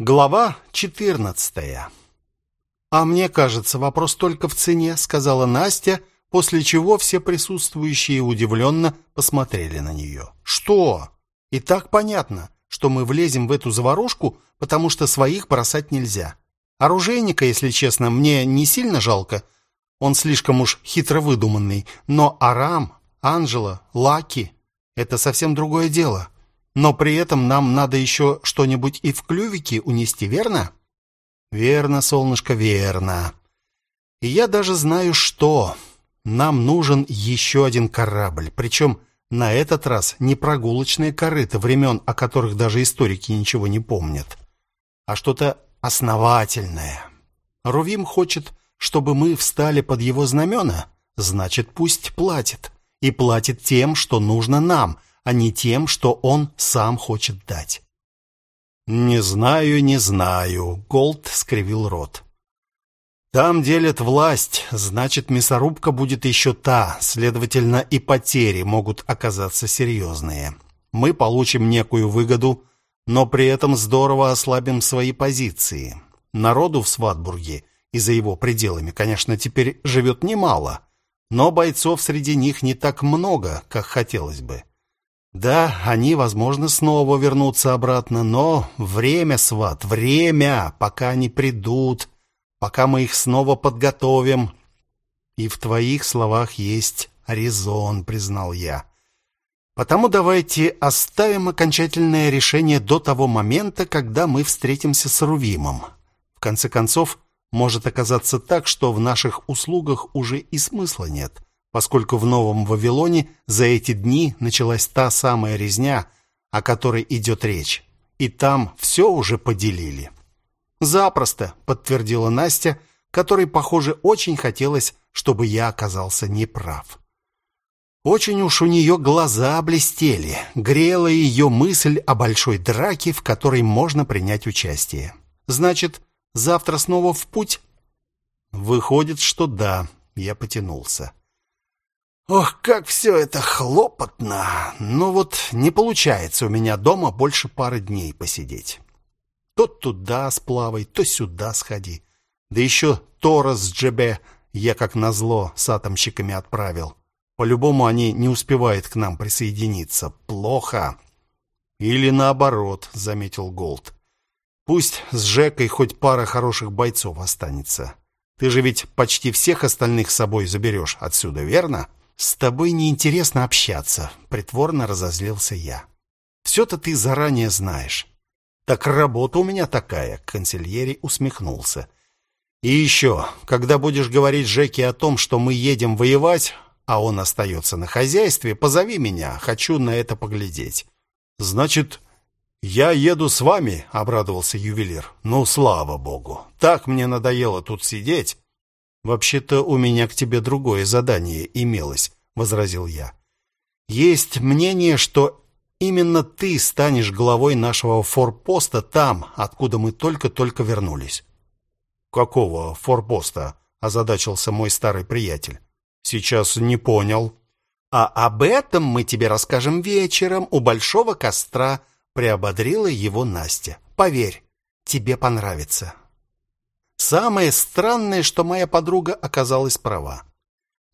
Глава 14. А мне кажется, вопрос только в цене, сказала Настя, после чего все присутствующие удивленно посмотрели на нее. Что? И так понятно, что мы влезем в эту заварушку, потому что своих бросать нельзя. Оружейника, если честно, мне не сильно жалко. Он слишком уж хитро выдуманный, но Арам, Анжела, Лаки это совсем другое дело. Но при этом нам надо еще что-нибудь и в клювике унести, верно? Верно, солнышко, верно. И я даже знаю, что нам нужен еще один корабль, причем на этот раз не прогулочные корыто времен, о которых даже историки ничего не помнят, а что-то основательное. Рувим хочет, чтобы мы встали под его знамена, значит, пусть платит. И платит тем, что нужно нам, а не тем, что он сам хочет дать. Не знаю, не знаю, Голд скривил рот. Там делят власть, значит, мясорубка будет еще та, следовательно, и потери могут оказаться серьезные. Мы получим некую выгоду, но при этом здорово ослабим свои позиции. Народу в Сватбурге и за его пределами, конечно, теперь живет немало, но бойцов среди них не так много, как хотелось бы. Да, они, возможно, снова вернутся обратно, но время, сват, время, пока они придут, пока мы их снова подготовим. И в твоих словах есть резон, признал я. Потому давайте оставим окончательное решение до того момента, когда мы встретимся с Рувимом. В конце концов, может оказаться так, что в наших услугах уже и смысла нет поскольку в Новом Вавилоне за эти дни началась та самая резня, о которой идет речь. И там все уже поделили. Запросто, подтвердила Настя, которой, похоже, очень хотелось, чтобы я оказался неправ. Очень уж у нее глаза блестели, грела ее мысль о большой драке, в которой можно принять участие. Значит, завтра снова в путь? Выходит, что да. Я потянулся. Ох, как все это хлопотно. Но вот не получается у меня дома больше пары дней посидеть. То туда сплавай, то сюда сходи. Да еще Тора с Джебе я как назло с атомщиками отправил. По-любому они не успевают к нам присоединиться. Плохо. Или наоборот, заметил Голд. Пусть с Жекой хоть пара хороших бойцов останется. Ты же ведь почти всех остальных с собой заберешь отсюда, верно? С тобой неинтересно общаться, притворно разозлился я. все то ты заранее знаешь. Так работа у меня такая, канцельери усмехнулся. И еще, когда будешь говорить Жеке о том, что мы едем воевать, а он остается на хозяйстве, позови меня, хочу на это поглядеть. Значит, я еду с вами, обрадовался ювелир. Ну, слава богу. Так мне надоело тут сидеть. Вообще-то у меня к тебе другое задание имелось, возразил я. Есть мнение, что именно ты станешь главой нашего форпоста там, откуда мы только-только вернулись. Какого форпоста? озадачился мой старый приятель. Сейчас не понял. А об этом мы тебе расскажем вечером у большого костра, приободрила его Настя. Поверь, тебе понравится. Самое странное, что моя подруга оказалась права.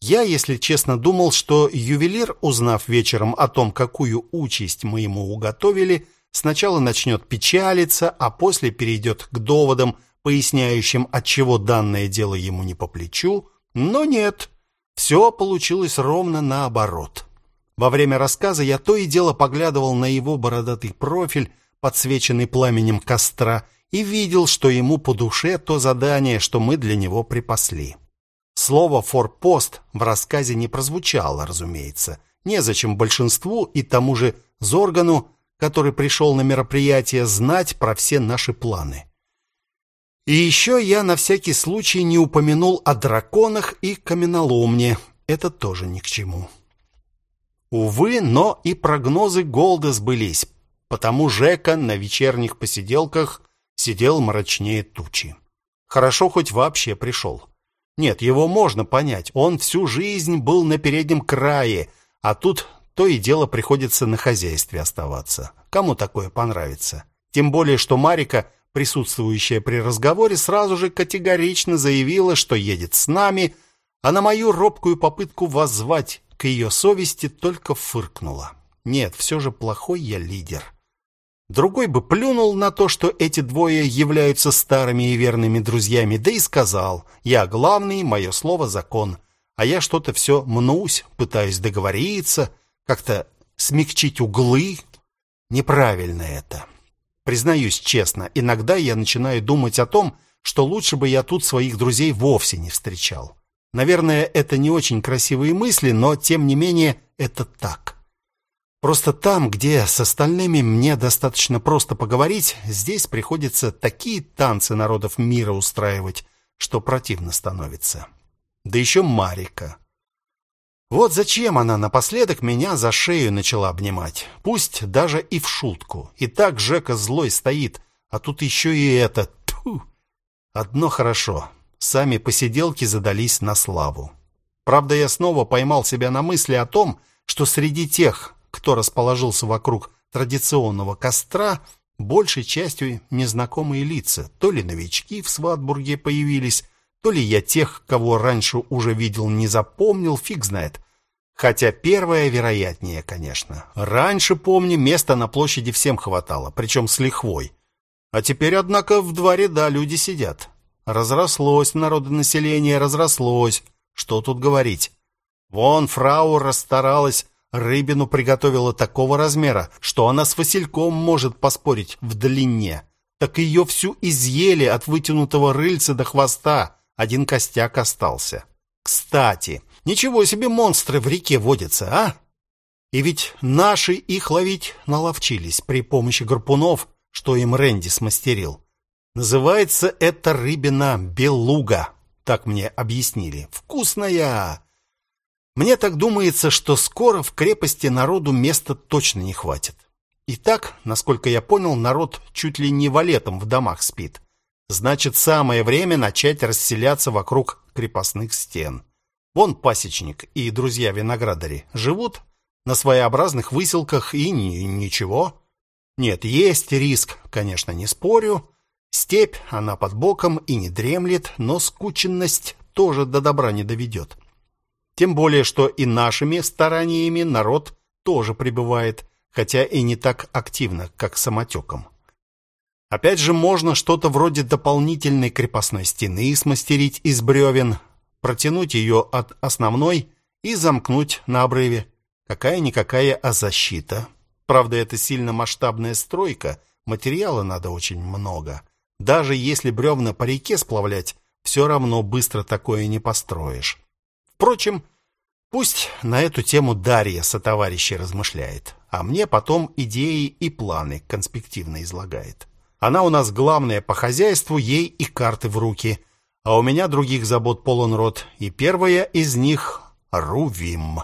Я, если честно, думал, что ювелир, узнав вечером о том, какую участь мы ему уготовили, сначала начнет печалиться, а после перейдет к доводам, поясняющим, отчего данное дело ему не по плечу, но нет. Все получилось ровно наоборот. Во время рассказа я то и дело поглядывал на его бородатый профиль, подсвеченный пламенем костра, и видел, что ему по душе то задание, что мы для него припасли. Слово «форпост» в рассказе не прозвучало, разумеется. Незачем большинству и тому же Зоргану, который пришел на мероприятие, знать про все наши планы. И еще я на всякий случай не упомянул о драконах и каменоломне. Это тоже ни к чему. Увы, но и прогнозы Голда сбылись, потому Жека на вечерних посиделках сидел мрачнее тучи. Хорошо хоть вообще пришел. Нет, его можно понять. Он всю жизнь был на переднем крае, а тут то и дело приходится на хозяйстве оставаться. Кому такое понравится? Тем более, что Марика присутствующая при разговоре, сразу же категорично заявила, что едет с нами, а на мою робкую попытку воззвать к ее совести только фыркнула. Нет, все же плохой я лидер. Другой бы плюнул на то, что эти двое являются старыми и верными друзьями, да и сказал: "Я главный, мое слово закон". А я что-то все мнусь, пытаюсь договориться, как-то смягчить углы. Неправильно это. Признаюсь честно, иногда я начинаю думать о том, что лучше бы я тут своих друзей вовсе не встречал. Наверное, это не очень красивые мысли, но тем не менее это так. Просто там, где с остальными мне достаточно просто поговорить, здесь приходится такие танцы народов мира устраивать, что противно становится. Да еще Марика. Вот зачем она напоследок меня за шею начала обнимать. Пусть даже и в шутку. И так Жека злой стоит, а тут еще и это. Тьфу. Одно хорошо. Сами посиделки задались на славу. Правда, я снова поймал себя на мысли о том, что среди тех, кто расположился вокруг традиционного костра, большей частью незнакомые лица. То ли новички в Сватбурге появились, то ли я тех, кого раньше уже видел, не запомнил, фиг знает. Хотя первое вероятнее, конечно. Раньше, помню, места на площади всем хватало, причем с лихвой. А теперь, однако, в два ряда люди сидят. Разрослось народонаселение, разрослось. Что тут говорить? Вон фрау расстаралась Рыбину приготовила такого размера, что она с Васильком может поспорить в длине. Так ее всю изъели от вытянутого рыльца до хвоста. Один костяк остался. Кстати, ничего себе монстры в реке водятся, а? И ведь наши их ловить наловчились при помощи гарпунов, что им Рэнди смастерил. Называется это рыбина белуга, так мне объяснили. Вкусная! Мне так думается, что скоро в крепости народу места точно не хватит. И так, насколько я понял, народ чуть ли не валетом в домах спит. Значит, самое время начать расселяться вокруг крепостных стен. Вон пасечник и друзья-виноградари живут на своеобразных выселках и ни ничего. Нет, есть риск, конечно, не спорю. Степь, она под боком и не дремлет, но скученность тоже до добра не доведет. Тем более, что и нашими стараниями народ тоже прибывает, хотя и не так активно, как самотеком. Опять же, можно что-то вроде дополнительной крепостной стены смастерить из бревен, протянуть ее от основной и замкнуть на обрыве. Какая-никакая, а защита. Правда, это сильно масштабная стройка, материала надо очень много. Даже если бревна по реке сплавлять, все равно быстро такое не построишь. Впрочем, пусть на эту тему Дарья со товарищей размышляет, а мне потом идеи и планы конспективно излагает. Она у нас главная по хозяйству, ей и карты в руки, а у меня других забот полон рот, и первая из них — Рувим.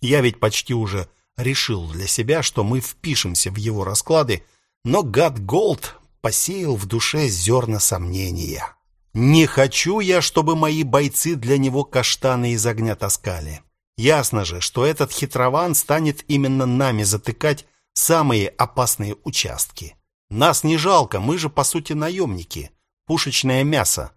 Я ведь почти уже решил для себя, что мы впишемся в его расклады, но гад Голд посеял в душе зерна сомнения. Не хочу я, чтобы мои бойцы для него каштаны из огня таскали. Ясно же, что этот хитрован станет именно нами затыкать самые опасные участки. Нас не жалко, мы же по сути наемники, пушечное мясо.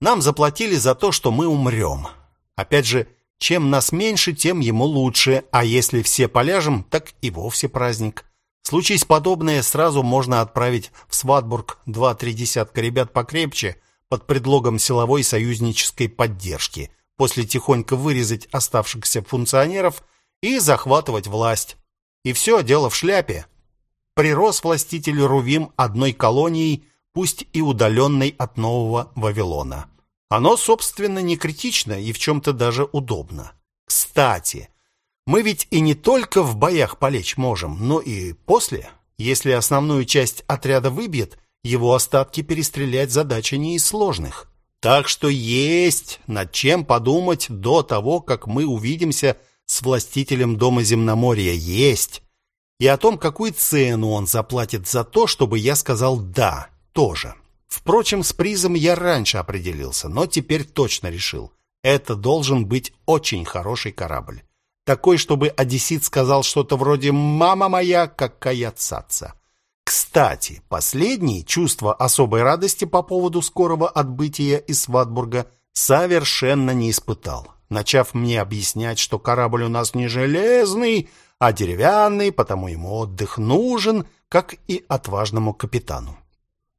Нам заплатили за то, что мы умрем. Опять же, чем нас меньше, тем ему лучше, а если все поляжем, так и вовсе праздник. Случись подобное, сразу можно отправить в Сватбург два-три десятка ребят покрепче – под предлогом силовой союзнической поддержки, после тихонько вырезать оставшихся функционеров и захватывать власть. И все дело в шляпе. Прирос властитель Рувим одной колонией, пусть и удаленной от нового Вавилона. Оно, собственно, не критично и в чем-то даже удобно. Кстати, мы ведь и не только в боях полечь можем, но и после. Если основную часть отряда выбьет, его остатки перестрелять задача не из сложных. Так что есть над чем подумать до того, как мы увидимся с властителем дома Земноморья. Есть. И о том, какую цену он заплатит за то, чтобы я сказал «да» тоже. Впрочем, с призом я раньше определился, но теперь точно решил. Это должен быть очень хороший корабль. Такой, чтобы одессит сказал что-то вроде «мама моя, какая цаца». Кстати, последний чувство особой радости по поводу скорого отбытия из Сватбурга совершенно не испытал. Начав мне объяснять, что корабль у нас не железный, а деревянный, потому ему отдых нужен, как и отважному капитану.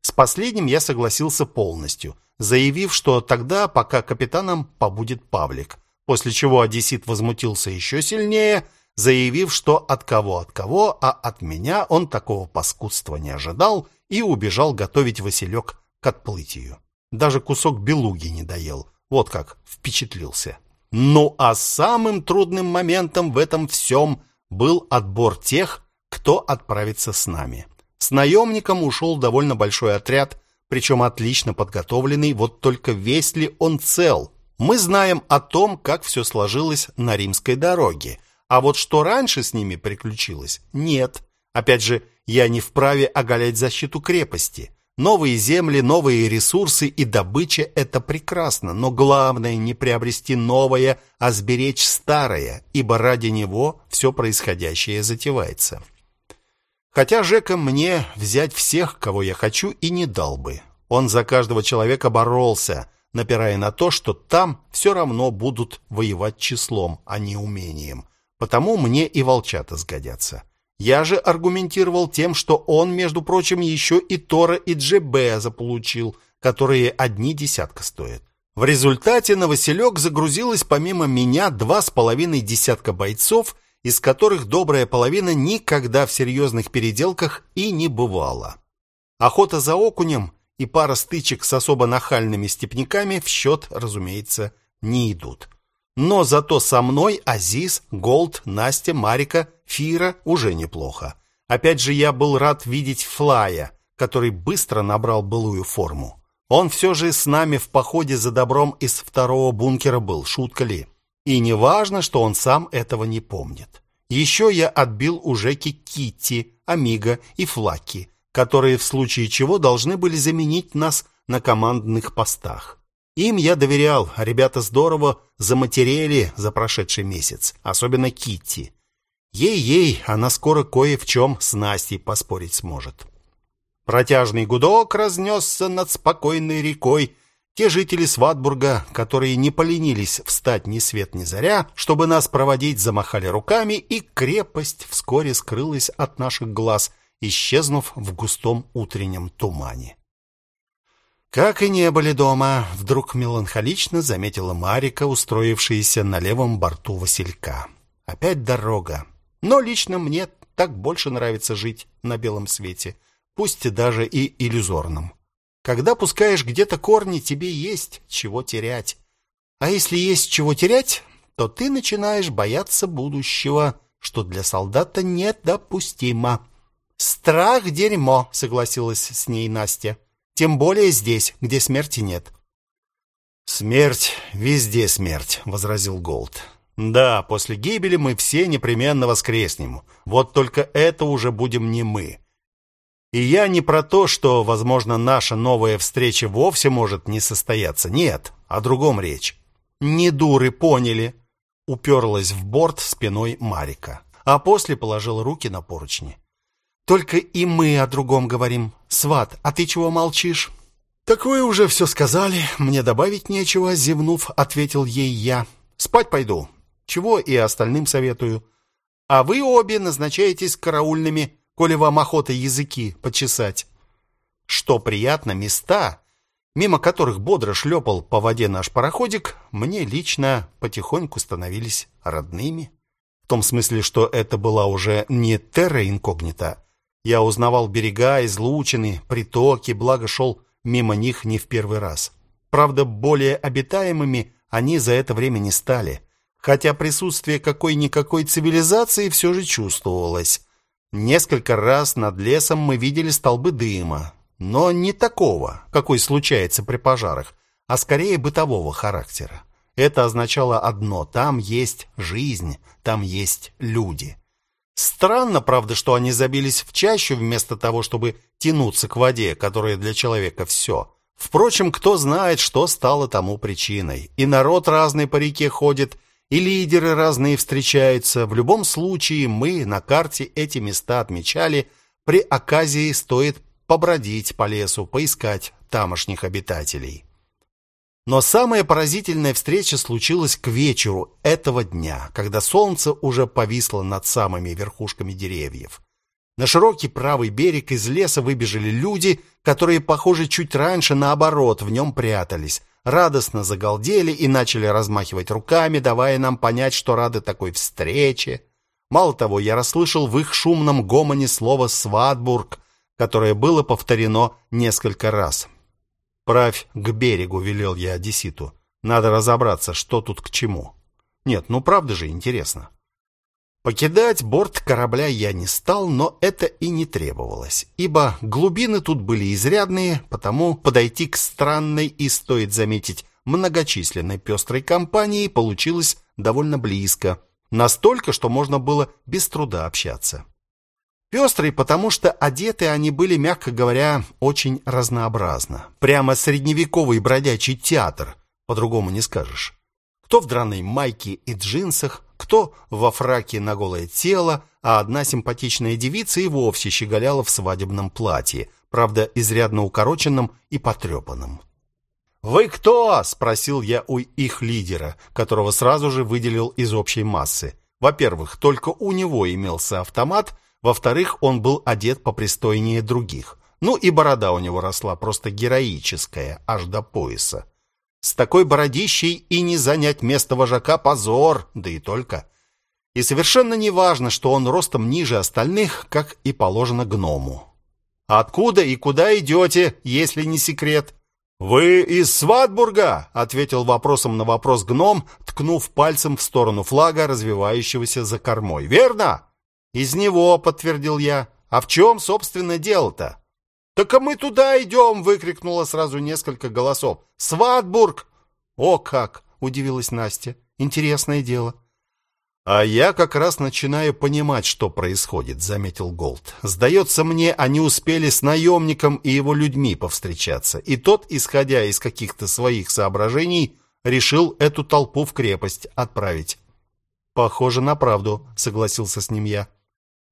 С последним я согласился полностью, заявив, что тогда пока капитаном побудет Павлик, после чего одессит возмутился еще сильнее – заявив, что от кого от кого, а от меня он такого паскудства не ожидал и убежал готовить Василек к отплытию. Даже кусок белуги не доел. Вот как впечатлился. Ну а самым трудным моментом в этом всем был отбор тех, кто отправится с нами. С наемником ушел довольно большой отряд, причем отлично подготовленный, вот только весь ли он цел? Мы знаем о том, как все сложилось на римской дороге – а вот что раньше с ними приключилось, нет. Опять же, я не вправе оголять защиту крепости. Новые земли, новые ресурсы и добыча – это прекрасно, но главное не приобрести новое, а сберечь старое, ибо ради него все происходящее затевается. Хотя Жека мне взять всех, кого я хочу, и не дал бы. Он за каждого человека боролся, напирая на то, что там все равно будут воевать числом, а не умением. Потому мне и волчата сгодятся. Я же аргументировал тем, что он, между прочим, еще и Тора и Джебе заполучил, которые одни десятка стоят. В результате на Василек загрузилось помимо меня два с половиной десятка бойцов, из которых добрая половина никогда в серьезных переделках и не бывала. Охота за окунем и пара стычек с особо нахальными степняками в счет, разумеется, не идут. Но зато со мной Азиз, Голд, Настя, Марика, Фира уже неплохо. Опять же, я был рад видеть Флая, который быстро набрал былую форму. Он все же с нами в походе за добром из второго бункера был, шутка ли. И не важно, что он сам этого не помнит. Еще я отбил уже Китти, Амиго и Флаки, которые в случае чего должны были заменить нас на командных постах. Им я доверял, а ребята здорово заматерели за прошедший месяц, особенно Китти. Ей-ей, она скоро кое в чем с Настей поспорить сможет. Протяжный гудок разнесся над спокойной рекой. Те жители Сватбурга, которые не поленились встать ни свет ни заря, чтобы нас проводить, замахали руками, и крепость вскоре скрылась от наших глаз, исчезнув в густом утреннем тумане. Как и не были дома, вдруг меланхолично заметила Марика, устроившаяся на левом борту Василька. Опять дорога. Но лично мне так больше нравится жить на белом свете, пусть даже и иллюзорном. Когда пускаешь где-то корни, тебе есть чего терять. А если есть чего терять, то ты начинаешь бояться будущего, что для солдата недопустимо. Страх дерьмо, согласилась с ней Настя. Тем более здесь, где смерти нет. Смерть везде смерть, возразил Голд. Да, после гибели мы все непременно воскреснем. Вот только это уже будем не мы. И я не про то, что, возможно, наша новая встреча вовсе может не состояться. Нет, о другом речь. Не дуры поняли, уперлась в борт спиной Марика, а после положила руки на поручни. Только и мы о другом говорим. Сват, а ты чего молчишь? Так вы уже все сказали, мне добавить нечего, зевнув, ответил ей я. Спать пойду. Чего и остальным советую. А вы обе назначаетесь караульными, коли вам охота языки почесать. Что приятно, места, мимо которых бодро шлепал по воде наш пароходик, мне лично потихоньку становились родными. В том смысле, что это была уже не терра инкогнита, я узнавал берега, излучины, притоки, благо шел мимо них не в первый раз. Правда, более обитаемыми они за это время не стали, хотя присутствие какой-никакой цивилизации все же чувствовалось. Несколько раз над лесом мы видели столбы дыма, но не такого, какой случается при пожарах, а скорее бытового характера. Это означало одно: там есть жизнь, там есть люди. Странно, правда, что они забились в чащу вместо того, чтобы тянуться к воде, которая для человека все. Впрочем, кто знает, что стало тому причиной. И народ разный по реке ходит, и лидеры разные встречаются. В любом случае, мы на карте эти места отмечали, При оказии стоит побродить по лесу, поискать тамошних обитателей. Но самая поразительная встреча случилась к вечеру этого дня, когда солнце уже повисло над самыми верхушками деревьев. На широкий правый берег из леса выбежали люди, которые, похоже, чуть раньше наоборот в нем прятались. Радостно загалдели и начали размахивать руками, давая нам понять, что рады такой встрече. Мало того, я расслышал в их шумном гомоне слово «сватбург», которое было повторено несколько раз. «Правь к берегу», — велел я одесситу. «Надо разобраться, что тут к чему». Нет, ну правда же интересно. Покидать борт корабля я не стал, но это и не требовалось, ибо глубины тут были изрядные, потому подойти к странной и, стоит заметить, многочисленной пестрой компании получилось довольно близко, настолько, что можно было без труда общаться. Пестрый, потому что одеты они были, мягко говоря, очень разнообразно. Прямо средневековый бродячий театр, по-другому не скажешь. Кто в драной майке и джинсах, кто во фраке на голое тело, а одна симпатичная девица и вовсе щеголяла в свадебном платье, правда, изрядно укороченном и потрепанном. «Вы кто?» — спросил я у их лидера, которого сразу же выделил из общей массы. Во-первых, только у него имелся автомат, во-вторых, он был одет попристойнее других. Ну и борода у него росла просто героическая, аж до пояса. С такой бородищей и не занять место вожака позор, да и только. И совершенно не важно, что он ростом ниже остальных, как и положено гному. «Откуда и куда идете, если не секрет?» «Вы из Сватбурга?» — ответил вопросом на вопрос гном, ткнув пальцем в сторону флага, развивающегося за кормой. «Верно?» «Из него», — подтвердил я. «А в чем, собственно, дело-то?» «Так а мы туда идем!» — выкрикнуло сразу несколько голосов. «Сватбург!» «О как!» — удивилась Настя. «Интересное дело». «А я как раз начинаю понимать, что происходит», — заметил Голд. «Сдается мне, они успели с наемником и его людьми повстречаться, и тот, исходя из каких-то своих соображений, решил эту толпу в крепость отправить». «Похоже на правду», — согласился с ним я.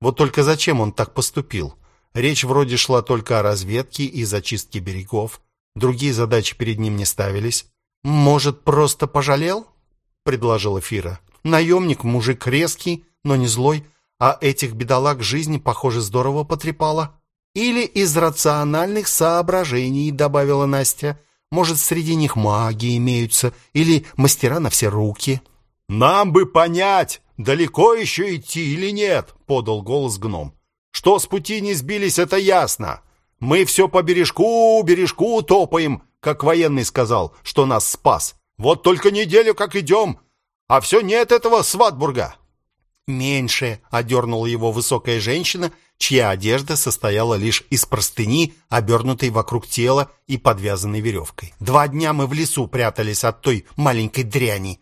Вот только зачем он так поступил? Речь вроде шла только о разведке и зачистке берегов. Другие задачи перед ним не ставились. «Может, просто пожалел?» — предложила Фира. «Наемник, мужик резкий, но не злой, а этих бедолаг жизни, похоже, здорово потрепало». «Или из рациональных соображений», — добавила Настя. «Может, среди них маги имеются, или мастера на все руки». «Нам бы понять, далеко еще идти или нет», — подал голос гном. «Что с пути не сбились, это ясно. Мы все по бережку, бережку топаем, как военный сказал, что нас спас. Вот только неделю как идем, а все нет этого Сватбурга». «Меньше», — одернула его высокая женщина, чья одежда состояла лишь из простыни, обернутой вокруг тела и подвязанной веревкой. «Два дня мы в лесу прятались от той маленькой дряни».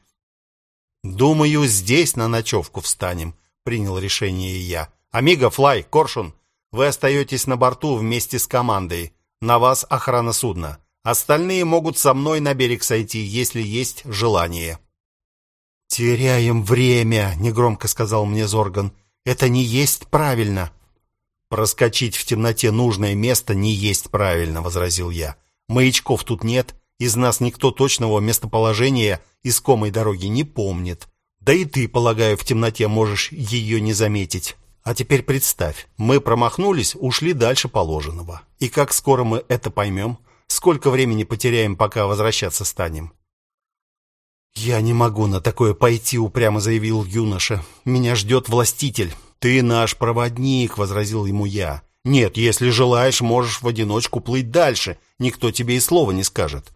«Думаю, здесь на ночевку встанем», — принял решение я. «Амиго, Флай, Коршун, вы остаетесь на борту вместе с командой. На вас охрана судна. Остальные могут со мной на берег сойти, если есть желание». «Теряем время», — негромко сказал мне Зорган. «Это не есть правильно». «Проскочить в темноте нужное место не есть правильно», — возразил я. «Маячков тут нет, из нас никто точного местоположения искомой дороги не помнит. Да и ты, полагаю, в темноте можешь ее не заметить. А теперь представь, мы промахнулись, ушли дальше положенного. И как скоро мы это поймем? Сколько времени потеряем, пока возвращаться станем? «Я не могу на такое пойти», — упрямо заявил юноша. «Меня ждет властитель». «Ты наш проводник», — возразил ему я. «Нет, если желаешь, можешь в одиночку плыть дальше. Никто тебе и слова не скажет.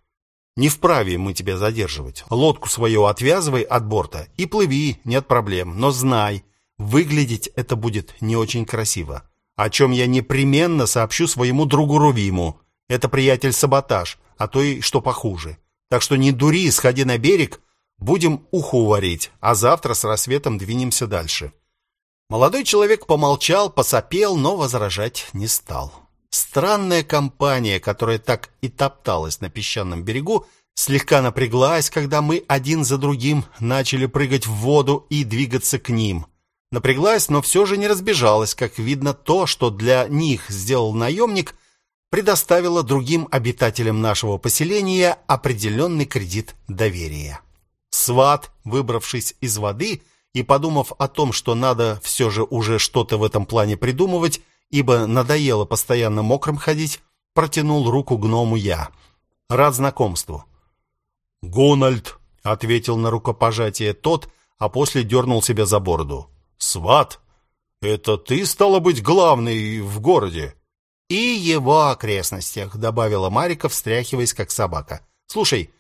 Не вправе мы тебя задерживать. Лодку свою отвязывай от борта и плыви, нет проблем. Но знай, выглядеть это будет не очень красиво. О чем я непременно сообщу своему другу Рувиму. Это приятель саботаж, а то и что похуже. Так что не дури, сходи на берег, будем уху варить, а завтра с рассветом двинемся дальше. Молодой человек помолчал, посопел, но возражать не стал. Странная компания, которая так и топталась на песчаном берегу, слегка напряглась, когда мы один за другим начали прыгать в воду и двигаться к ним. Напряглась, но все же не разбежалась. Как видно, то, что для них сделал наемник, предоставило другим обитателям нашего поселения определенный кредит доверия. Сват, выбравшись из воды и подумав о том, что надо все же уже что-то в этом плане придумывать, ибо надоело постоянно мокрым ходить, протянул руку гному я. Рад знакомству. «Гунальд», — ответил на рукопожатие тот, а после дернул себя за бороду. «Сват, это ты, стало быть, главный в городе?» «И его окрестностях», — добавила Марика, встряхиваясь, как собака. «Слушай,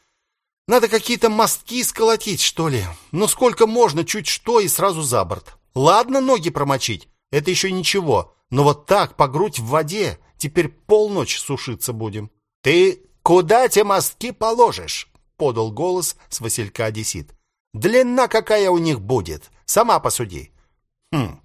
надо какие-то мостки сколотить, что ли? Ну сколько можно, чуть что и сразу за борт. Ладно, ноги промочить, это еще ничего, но вот так, по грудь в воде, теперь полночь сушиться будем. Ты куда те мостки положишь? подал голос с Василька Одессит. Длина какая у них будет? Сама посуди. Хм.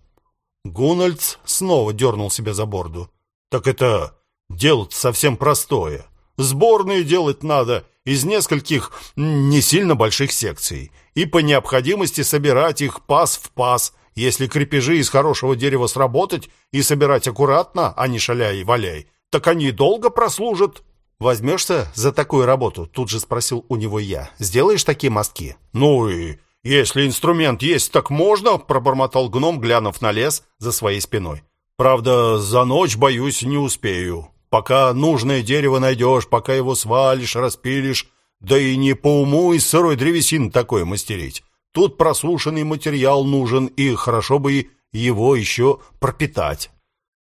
Гунальдс снова дернул себя за борду. Так это дело совсем простое. Сборные делать надо из нескольких не сильно больших секций. И по необходимости собирать их паз в паз. Если крепежи из хорошего дерева сработать и собирать аккуратно, а не шаляй и валяй, так они долго прослужат. «Возьмешься за такую работу?» Тут же спросил у него я. «Сделаешь такие мостки?» «Ну и если инструмент есть, так можно», пробормотал гном, глянув на лес за своей спиной. «Правда, за ночь, боюсь, не успею». Пока нужное дерево найдешь, пока его свалишь, распилишь, да и не по уму из сырой древесины такое мастерить. Тут просушенный материал нужен, и хорошо бы его еще пропитать.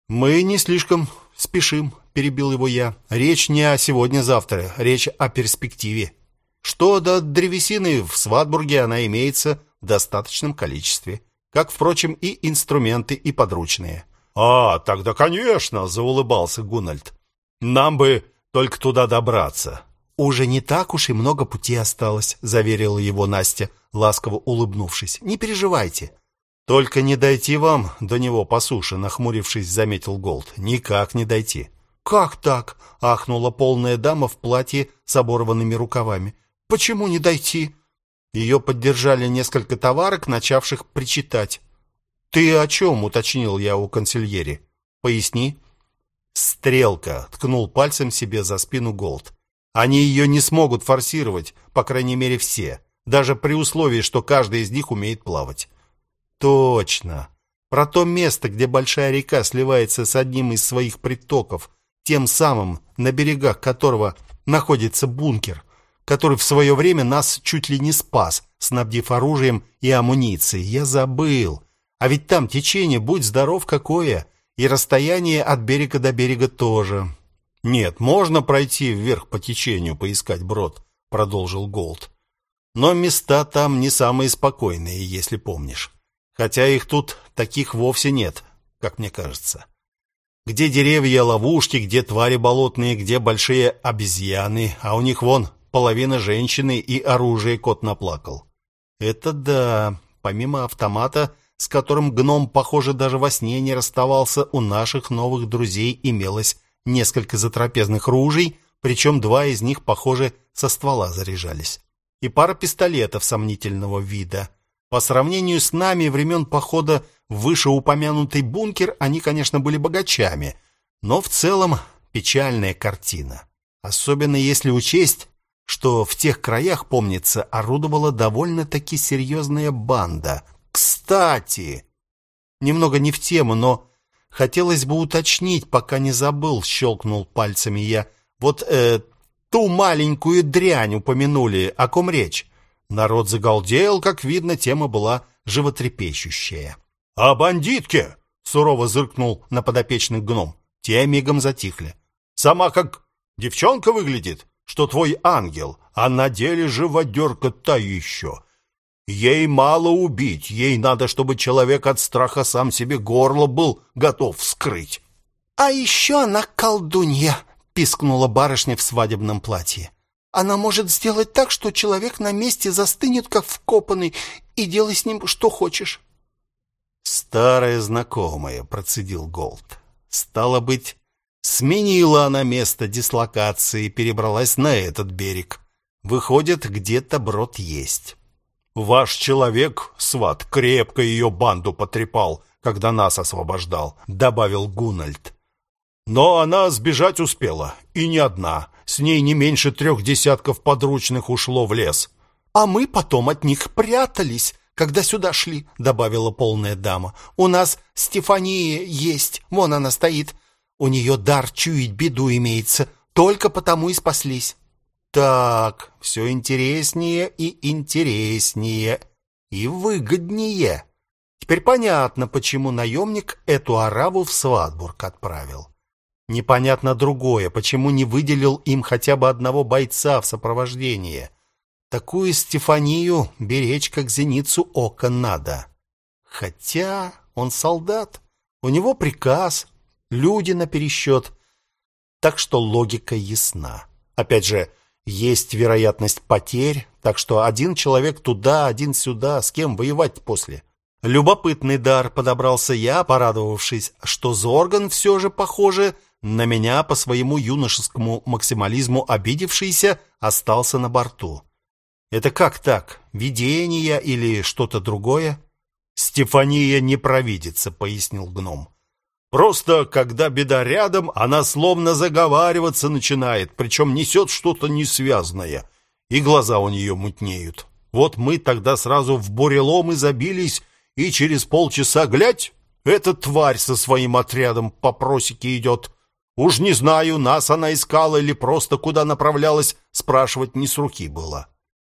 Мы не слишком спешим, перебил его я. Речь не о сегодня-завтра, речь о перспективе. Что до древесины, в Сватбурге она имеется в достаточном количестве, как, впрочем, и инструменты и подручные. «А, тогда, конечно!» — заулыбался Гунальд. «Нам бы только туда добраться». «Уже не так уж и много пути осталось», — заверила его Настя, ласково улыбнувшись. «Не переживайте». «Только не дойти вам до него по суше», — нахмурившись, заметил Голд. «Никак не дойти». «Как так?» — ахнула полная дама в платье с оборванными рукавами. «Почему не дойти?» Ее поддержали несколько товарок, начавших причитать. «Ты о чем?» — уточнил я у консильери. «Поясни». «Стрелка», — ткнул пальцем себе за спину Голд. «Они ее не смогут форсировать, по крайней мере все, даже при условии, что каждый из них умеет плавать». «Точно. Про то место, где большая река сливается с одним из своих притоков, тем самым, на берегах которого находится бункер, который в свое время нас чуть ли не спас, снабдив оружием и амуницией. Я забыл». А ведь там течение, будь здоров, какое, и расстояние от берега до берега тоже. Нет, можно пройти вверх по течению, поискать брод, продолжил Голд. Но места там не самые спокойные, если помнишь. Хотя их тут таких вовсе нет, как мне кажется. Где деревья, ловушки, где твари болотные, где большие обезьяны, а у них вон половина женщины и оружие кот наплакал. Это да, помимо автомата с которым гном, похоже, даже во сне не расставался, у наших новых друзей имелось несколько затрапезных ружей, причем два из них, похоже, со ствола заряжались. И пара пистолетов сомнительного вида. По сравнению с нами времен похода в вышеупомянутый бункер они, конечно, были богачами, но в целом печальная картина. Особенно если учесть, что в тех краях, помнится, орудовала довольно-таки серьезная банда – кстати, немного не в тему, но хотелось бы уточнить, пока не забыл, щелкнул пальцами я. Вот э, ту маленькую дрянь упомянули, о ком речь? Народ загалдел, как видно, тема была животрепещущая. «А бандитке?» — сурово зыркнул на подопечных гном. Те мигом затихли. «Сама как девчонка выглядит, что твой ангел, а на деле живодерка та еще. Ей мало убить, ей надо, чтобы человек от страха сам себе горло был готов вскрыть. А еще она колдунья, пискнула барышня в свадебном платье. Она может сделать так, что человек на месте застынет как вкопанный, и делай с ним что хочешь. Старая знакомая, процедил Голд. Стало быть, сменила она место дислокации и перебралась на этот берег. Выходит, где-то брод есть. Ваш человек, сват, крепко ее банду потрепал, когда нас освобождал, добавил Гунальд. Но она сбежать успела, и не одна. С ней не меньше трех десятков подручных ушло в лес. А мы потом от них прятались, когда сюда шли, добавила полная дама. У нас Стефания есть, вон она стоит. У нее дар чуять беду имеется, только потому и спаслись. Так, все интереснее и интереснее, и выгоднее. Теперь понятно, почему наемник эту араву в Сватбург отправил. Непонятно другое, почему не выделил им хотя бы одного бойца в сопровождение. Такую Стефанию беречь как зеницу ока надо. Хотя он солдат, у него приказ, люди на пересчет. Так что логика ясна. Опять же, есть вероятность потерь, так что один человек туда, один сюда, с кем воевать после? Любопытный дар подобрался я, порадовавшись, что Зорган все же, похоже, на меня по своему юношескому максимализму обидевшийся, остался на борту. Это как так? Видение или что-то другое? Стефания не провидится, пояснил гном. Просто, когда беда рядом, она словно заговариваться начинает, причем несет что-то несвязное, и глаза у нее мутнеют. Вот мы тогда сразу в бурелом и забились, и через полчаса, глядь, эта тварь со своим отрядом по просеке идет. Уж не знаю, нас она искала или просто куда направлялась, спрашивать не с руки было.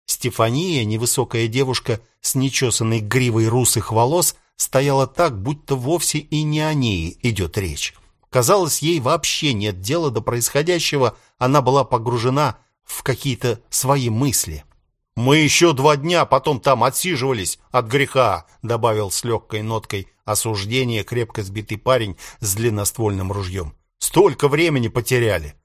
Стефания, невысокая девушка с нечесанной гривой русых волос, стояла так, будто вовсе и не о ней идет речь. Казалось, ей вообще нет дела до происходящего, она была погружена в какие-то свои мысли. «Мы еще два дня потом там отсиживались от греха», добавил с легкой ноткой осуждения крепко сбитый парень с длинноствольным ружьем. Столько времени потеряли.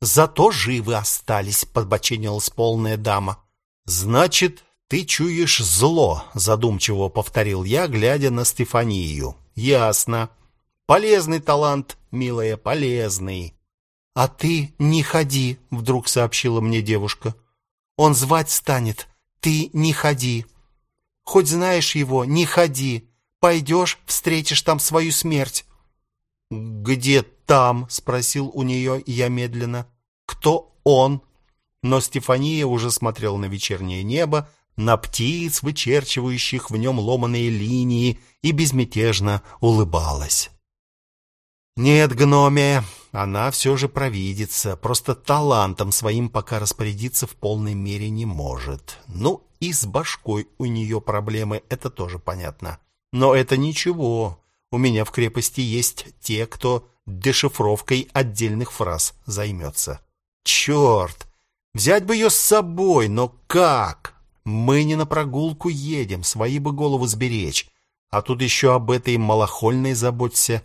Зато живы остались, подбоченилась полная дама. Значит, ты чуешь зло, задумчиво повторил я, глядя на Стефанию. Ясно. Полезный талант, милая, полезный. А ты не ходи, вдруг сообщила мне девушка. Он звать станет. Ты не ходи. Хоть знаешь его, не ходи. Пойдешь, встретишь там свою смерть. Где там?» — спросил у нее я медленно. «Кто он?» Но Стефания уже смотрела на вечернее небо, на птиц, вычерчивающих в нем ломаные линии, и безмятежно улыбалась. «Нет, гноме, она все же провидится, просто талантом своим пока распорядиться в полной мере не может. Ну, и с башкой у нее проблемы, это тоже понятно. Но это ничего, у меня в крепости есть те, кто дешифровкой отдельных фраз займется. Черт! Взять бы ее с собой, но как? Мы не на прогулку едем, свои бы голову сберечь. А тут еще об этой малохольной заботься.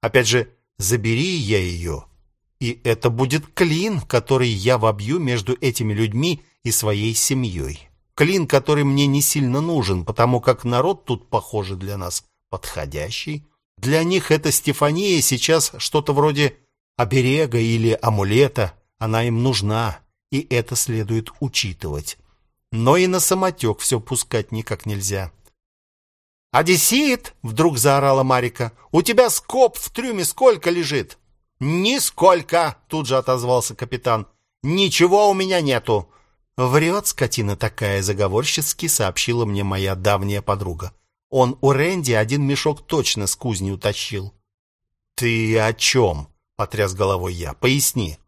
Опять же, забери я ее, и это будет клин, который я вобью между этими людьми и своей семьей. Клин, который мне не сильно нужен, потому как народ тут, похоже, для нас подходящий. Для них эта Стефания сейчас что-то вроде оберега или амулета. Она им нужна, и это следует учитывать. Но и на самотек все пускать никак нельзя. «Одессит!» — вдруг заорала Марика. «У тебя скоб в трюме сколько лежит?» «Нисколько!» — тут же отозвался капитан. «Ничего у меня нету!» «Врет, скотина такая!» — заговорщицки сообщила мне моя давняя подруга. Он у Рэнди один мешок точно с кузни утащил. Ты о чем? потряс головой я. Поясни.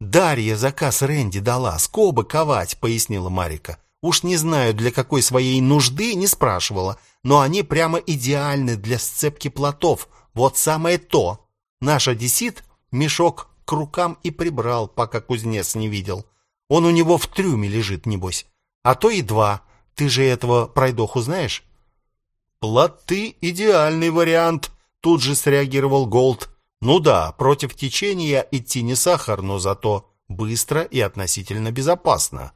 Дарья заказ Рэнди дала, скобы ковать, пояснила Марика. Уж не знаю, для какой своей нужды, не спрашивала, но они прямо идеальны для сцепки плотов. Вот самое то. Наш одессит мешок к рукам и прибрал, пока кузнец не видел. Он у него в трюме лежит, небось. А то и два. Ты же этого пройдоху знаешь? «Плоты — идеальный вариант», — тут же среагировал Голд. «Ну да, против течения идти не сахар, но зато быстро и относительно безопасно».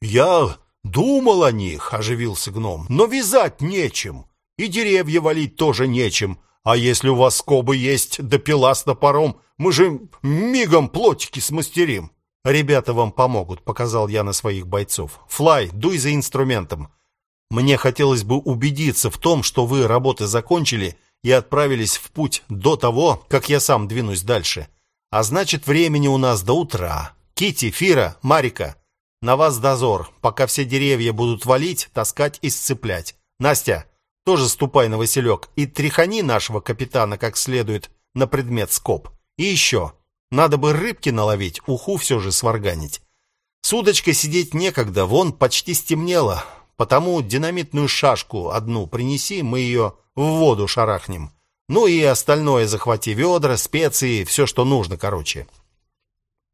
«Я думал о них», — оживился гном, — «но вязать нечем, и деревья валить тоже нечем. А если у вас скобы есть, да пила с топором, мы же мигом плотики смастерим». Ребята вам помогут, показал я на своих бойцов. Флай, дуй за инструментом. Мне хотелось бы убедиться в том, что вы работы закончили и отправились в путь до того, как я сам двинусь дальше. А значит, времени у нас до утра. Кити, Фира, Марика, на вас дозор. Пока все деревья будут валить, таскать и сцеплять. Настя, тоже ступай на Василек и тряхани нашего капитана как следует на предмет скоб. И еще, надо бы рыбки наловить, уху все же сварганить. С удочкой сидеть некогда, вон почти стемнело. Потому динамитную шашку одну принеси, мы ее в воду шарахнем. Ну и остальное захвати ведра, специи, все, что нужно, короче.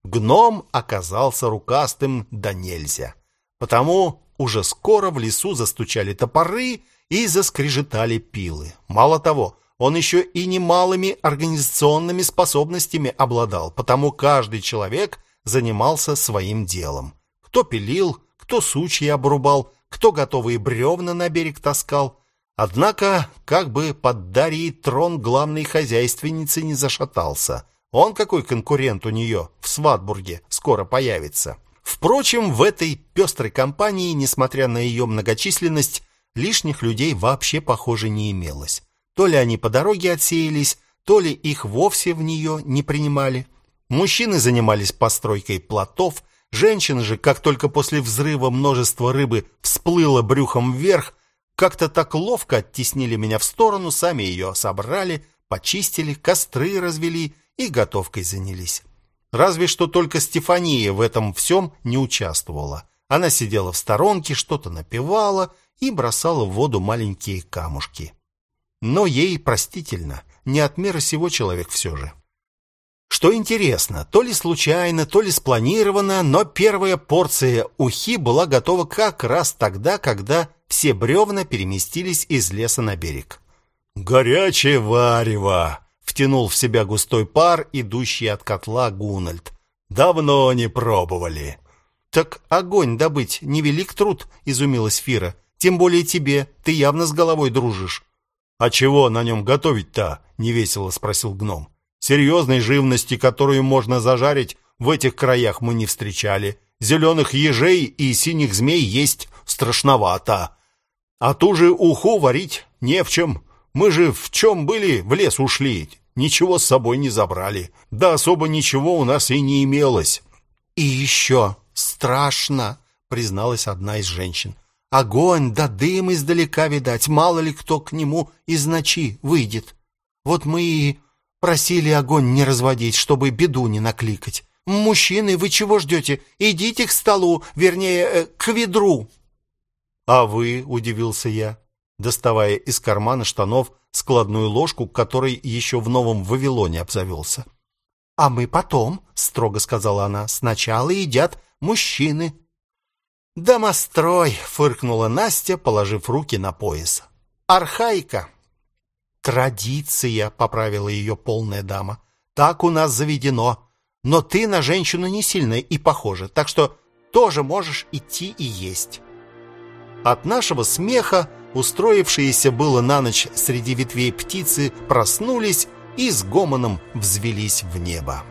Гном оказался рукастым да нельзя. Потому уже скоро в лесу застучали топоры и заскрежетали пилы. Мало того, он еще и немалыми организационными способностями обладал, потому каждый человек занимался своим делом. Кто пилил, кто сучья обрубал, кто готовые бревна на берег таскал. Однако, как бы под Дарьей трон главной хозяйственницы не зашатался – он какой конкурент у нее в Сватбурге скоро появится. Впрочем, в этой пестрой компании, несмотря на ее многочисленность, лишних людей вообще, похоже, не имелось. То ли они по дороге отсеялись, то ли их вовсе в нее не принимали. Мужчины занимались постройкой плотов, женщины же, как только после взрыва множество рыбы всплыло брюхом вверх, как-то так ловко оттеснили меня в сторону, сами ее собрали, почистили, костры развели и готовкой занялись. Разве что только Стефания в этом всем не участвовала. Она сидела в сторонке, что-то напевала и бросала в воду маленькие камушки. Но ей простительно, не от мира сего человек все же. Что интересно, то ли случайно, то ли спланировано, но первая порция ухи была готова как раз тогда, когда все бревна переместились из леса на берег. «Горячее варево!» втянул в себя густой пар, идущий от котла Гунальд. Давно не пробовали. Так огонь добыть невелик труд, изумилась Фира. Тем более тебе, ты явно с головой дружишь. А чего на нем готовить-то? невесело спросил гном. Серьезной живности, которую можно зажарить, в этих краях мы не встречали. Зеленых ежей и синих змей есть страшновато. А ту же уху варить не в чем. Мы же в чем были, в лес ушли. Ничего с собой не забрали. Да особо ничего у нас и не имелось. И еще страшно, призналась одна из женщин. Огонь да дым издалека видать, мало ли кто к нему из ночи выйдет. Вот мы и просили огонь не разводить, чтобы беду не накликать. Мужчины, вы чего ждете? Идите к столу, вернее, э, к ведру. А вы, удивился я доставая из кармана штанов складную ложку, которой еще в Новом Вавилоне обзавелся. «А мы потом», — строго сказала она, — «сначала едят мужчины». «Домострой», — фыркнула Настя, положив руки на пояс. «Архаика». «Традиция», — поправила ее полная дама. «Так у нас заведено. Но ты на женщину не сильная и похожа, так что тоже можешь идти и есть». От нашего смеха устроившиеся было на ночь среди ветвей птицы проснулись и с гомоном взвелись в небо.